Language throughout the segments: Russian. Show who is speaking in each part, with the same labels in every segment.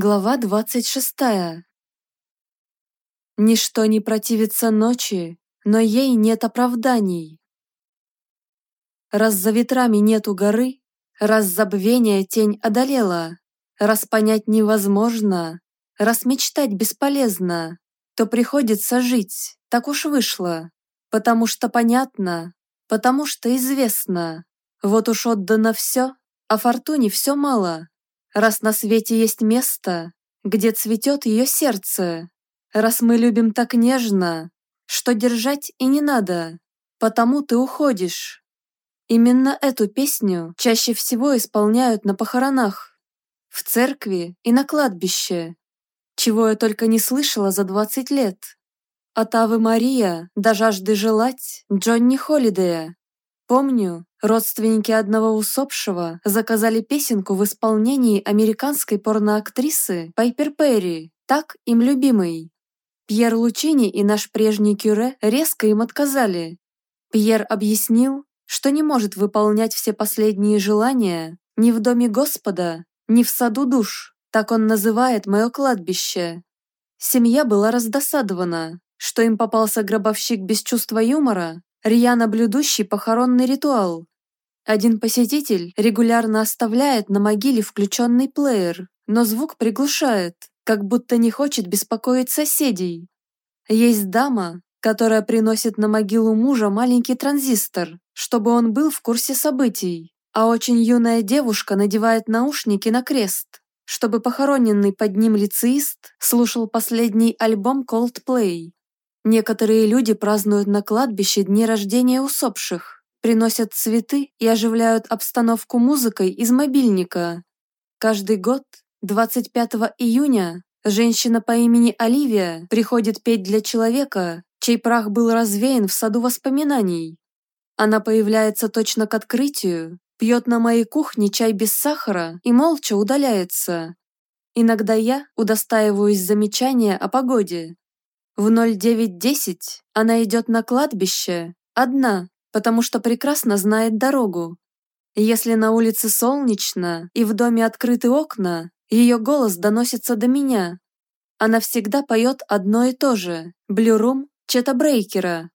Speaker 1: Глава двадцать шестая. Ничто не противится ночи, но ей нет оправданий. Раз за ветрами нету горы, раз забвение тень одолела, раз понять невозможно, раз мечтать бесполезно, то приходится жить, так уж вышло, потому что понятно, потому что известно. Вот уж отдано все, а фортуне все мало раз на свете есть место, где цветет ее сердце, раз мы любим так нежно, что держать и не надо, потому ты уходишь. Именно эту песню чаще всего исполняют на похоронах, в церкви и на кладбище, чего я только не слышала за 20 лет. От Авы Мария до жажды желать Джонни Холидея. Помню, родственники одного усопшего заказали песенку в исполнении американской порноактрисы Пайпер Перри, так им любимый. Пьер Лучини и наш прежний кюре резко им отказали. Пьер объяснил, что не может выполнять все последние желания ни в доме Господа, ни в саду душ, так он называет мое кладбище. Семья была раздосадована, что им попался гробовщик без чувства юмора, рьяно блюдущий похоронный ритуал. Один посетитель регулярно оставляет на могиле включенный плеер, но звук приглушает, как будто не хочет беспокоить соседей. Есть дама, которая приносит на могилу мужа маленький транзистор, чтобы он был в курсе событий, а очень юная девушка надевает наушники на крест, чтобы похороненный под ним лицеист слушал последний альбом Coldplay. Некоторые люди празднуют на кладбище дни рождения усопших, приносят цветы и оживляют обстановку музыкой из мобильника. Каждый год, 25 июня, женщина по имени Оливия приходит петь для человека, чей прах был развеян в саду воспоминаний. Она появляется точно к открытию, пьет на моей кухне чай без сахара и молча удаляется. Иногда я удостаиваюсь замечания о погоде, в 09.10 она идет на кладбище, одна, потому что прекрасно знает дорогу. Если на улице солнечно и в доме открыты окна, ее голос доносится до меня. Она всегда поет одно и то же – блюрум Чета Брейкера.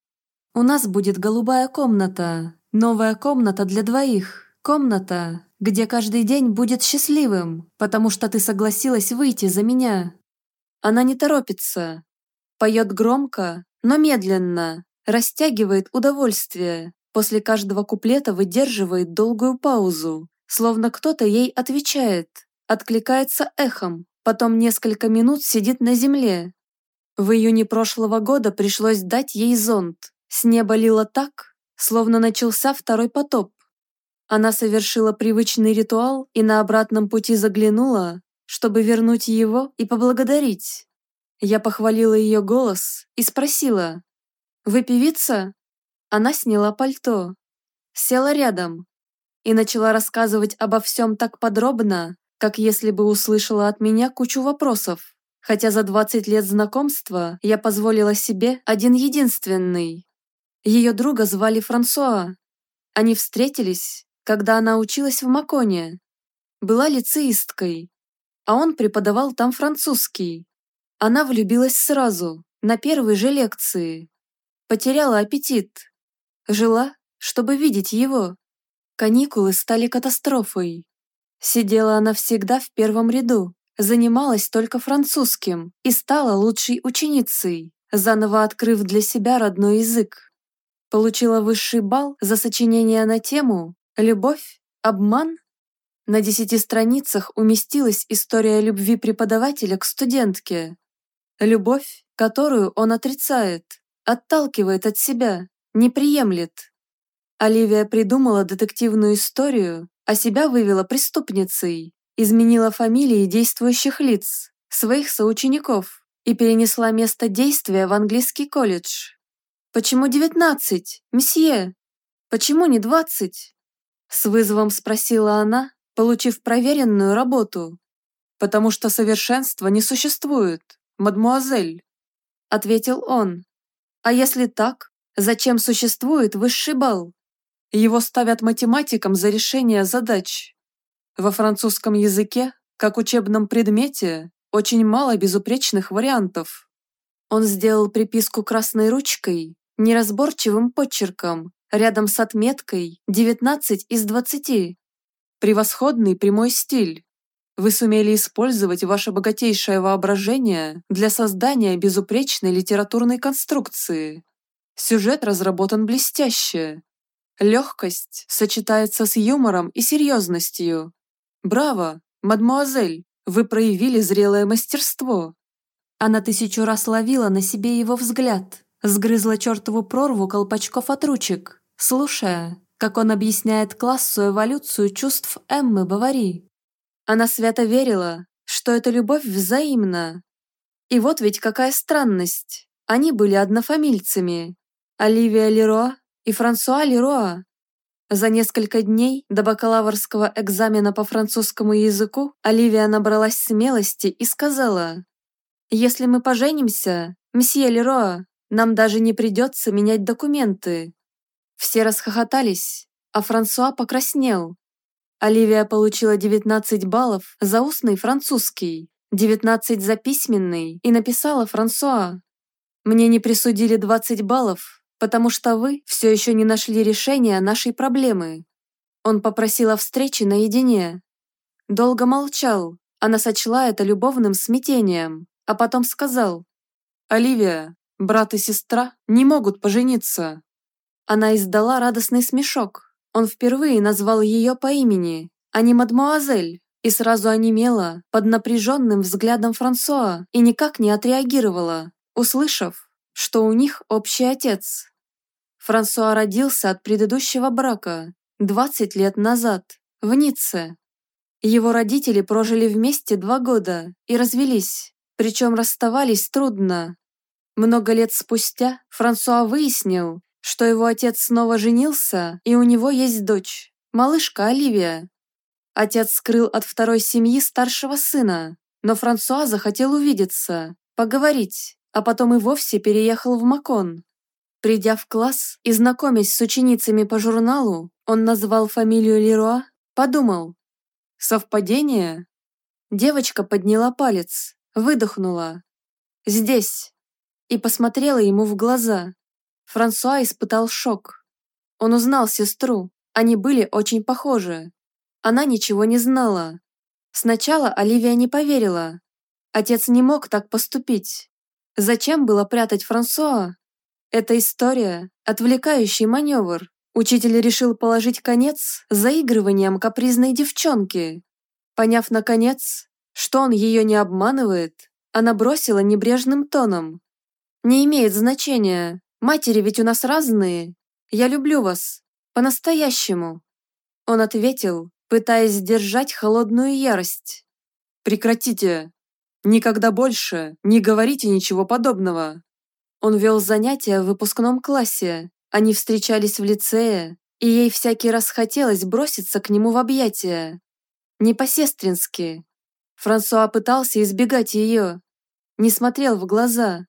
Speaker 1: У нас будет голубая комната, новая комната для двоих, комната, где каждый день будет счастливым, потому что ты согласилась выйти за меня. Она не торопится, Поет громко, но медленно, растягивает удовольствие. После каждого куплета выдерживает долгую паузу, словно кто-то ей отвечает, откликается эхом, потом несколько минут сидит на земле. В июне прошлого года пришлось дать ей зонт. С неба лило так, словно начался второй потоп. Она совершила привычный ритуал и на обратном пути заглянула, чтобы вернуть его и поблагодарить. Я похвалила ее голос и спросила, «Вы певица?» Она сняла пальто, села рядом и начала рассказывать обо всем так подробно, как если бы услышала от меня кучу вопросов, хотя за 20 лет знакомства я позволила себе один единственный. Ее друга звали Франсуа. Они встретились, когда она училась в Маконе. Была лицеисткой, а он преподавал там французский. Она влюбилась сразу, на первой же лекции. Потеряла аппетит. Жила, чтобы видеть его. Каникулы стали катастрофой. Сидела она всегда в первом ряду, занималась только французским и стала лучшей ученицей, заново открыв для себя родной язык. Получила высший балл за сочинение на тему «Любовь? Обман?» На десяти страницах уместилась история любви преподавателя к студентке, Любовь, которую он отрицает, отталкивает от себя, не приемлет. Оливия придумала детективную историю, а себя вывела преступницей, изменила фамилии действующих лиц, своих соучеников и перенесла место действия в английский колледж. «Почему девятнадцать, месье? Почему не двадцать?» С вызовом спросила она, получив проверенную работу. «Потому что совершенства не существует», мадмуазель», — ответил он. «А если так, зачем существует высший бал? Его ставят математикам за решение задач. Во французском языке Как учебном предмете, очень мало безупречных вариантов. Он сделал приписку красной ручкой, неразборчивым подчерком, рядом с отметкой 19 из 20. Превосходный прямой стиль. Вы сумели использовать ваше богатейшее воображение для создания безупречной литературной конструкции. Сюжет разработан блестяще. Легкость сочетается с юмором и серьезностью. Браво, мадмуазель, вы проявили зрелое мастерство. Она тысячу раз ловила на себе его взгляд, сгрызла чертову прорву колпачков от ручек, слушая, как он объясняет классу эволюцию чувств Эммы Бавари. Она свято верила, что эта любовь взаимна. И вот ведь какая странность. Они были однофамильцами. Оливия Леруа и Франсуа Леруа. За несколько дней до бакалаврского экзамена по французскому языку Оливия набралась смелости и сказала, «Если мы поженимся, месье Леруа, нам даже не придется менять документы». Все расхохотались, а Франсуа покраснел. Оливия получила 19 баллов за устный французский, 19 за письменный и написала Франсуа. «Мне не присудили 20 баллов, потому что вы все еще не нашли решения нашей проблемы». Он попросил о встрече наедине. Долго молчал, она сочла это любовным смятением, а потом сказал, «Оливия, брат и сестра не могут пожениться». Она издала радостный смешок. Он впервые назвал ее по имени, а не мадмуазель, и сразу онемела под напряженным взглядом Франсуа и никак не отреагировала, услышав, что у них общий отец. Франсуа родился от предыдущего брака 20 лет назад в Ницце. Его родители прожили вместе два года и развелись, причем расставались трудно. Много лет спустя Франсуа выяснил, что его отец снова женился и у него есть дочь, малышка Оливия. Отец скрыл от второй семьи старшего сына, но Франсуа захотел увидеться, поговорить, а потом и вовсе переехал в Макон. Придя в класс и знакомясь с ученицами по журналу, он назвал фамилию Леруа, подумал. Совпадение? Девочка подняла палец, выдохнула. «Здесь!» и посмотрела ему в глаза. Франсуа испытал шок. Он узнал сестру, они были очень похожи. Она ничего не знала. Сначала Оливия не поверила. Отец не мог так поступить. Зачем было прятать Франсуа? Эта история – отвлекающий маневр. Учитель решил положить конец заигрыванием капризной девчонки. Поняв, наконец, что он ее не обманывает, она бросила небрежным тоном. «Не имеет значения. Матери ведь у нас разные. Я люблю вас. По-настоящему». Он ответил, пытаясь сдержать холодную ярость. «Прекратите. Никогда больше не говорите ничего подобного. Он вел занятия в выпускном классе, они встречались в лицее, и ей всякий раз хотелось броситься к нему в объятия. Не по-сестрински. Франсуа пытался избегать ее, не смотрел в глаза.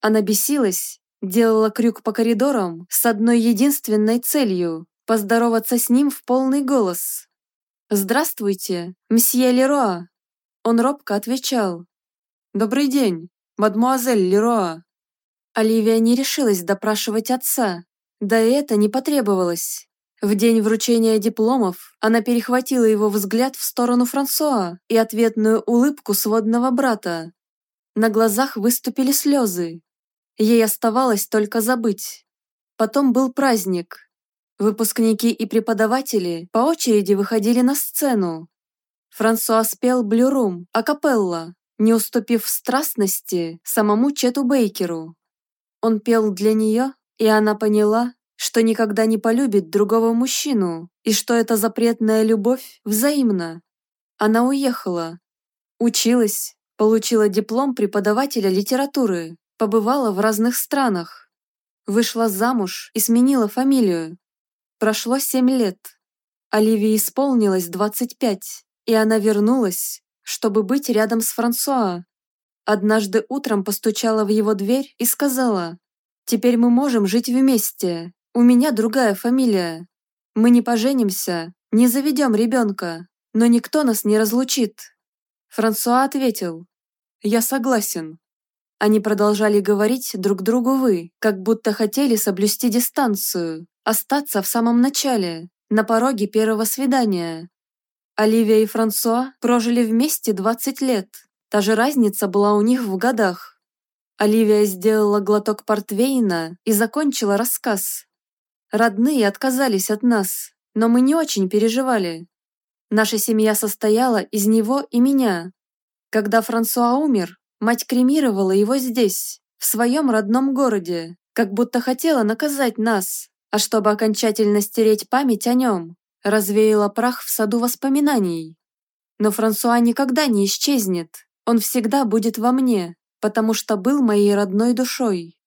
Speaker 1: Она бесилась, делала крюк по коридорам с одной единственной целью – поздороваться с ним в полный голос. «Здравствуйте, мсье Леруа!» Он робко отвечал. «Добрый день, мадмуазель Леруа!» Оливия не решилась допрашивать отца, да и это не потребовалось. В день вручения дипломов она перехватила его взгляд в сторону Франсуа и ответную улыбку сводного брата. На глазах выступили слезы. Ей оставалось только забыть. Потом был праздник. Выпускники и преподаватели по очереди выходили на сцену. Франсуа спел «Блюрум» акапелла, не уступив страстности самому Чету Бейкеру. Он пел для нее, и она поняла, что никогда не полюбит другого мужчину, и что эта запретная любовь взаимна. Она уехала, училась, получила диплом преподавателя литературы, побывала в разных странах, вышла замуж и сменила фамилию. Прошло семь лет. Оливии исполнилось 25, и она вернулась, чтобы быть рядом с Франсуа. Однажды утром постучала в его дверь и сказала, «Теперь мы можем жить вместе. У меня другая фамилия. Мы не поженимся, не заведем ребенка, но никто нас не разлучит». Франсуа ответил. «Я согласен». Они продолжали говорить друг другу «вы», как будто хотели соблюсти дистанцию, остаться в самом начале, на пороге первого свидания. Оливия и Франсуа прожили вместе 20 лет. Та же разница была у них в годах. Оливия сделала глоток портвейна и закончила рассказ. Родные отказались от нас, но мы не очень переживали. Наша семья состояла из него и меня. Когда Франсуа умер, мать кремировала его здесь, в своем родном городе, как будто хотела наказать нас, а чтобы окончательно стереть память о нем, развеяла прах в саду воспоминаний. Но Франсуа никогда не исчезнет, он всегда будет во мне, потому что был моей родной душой.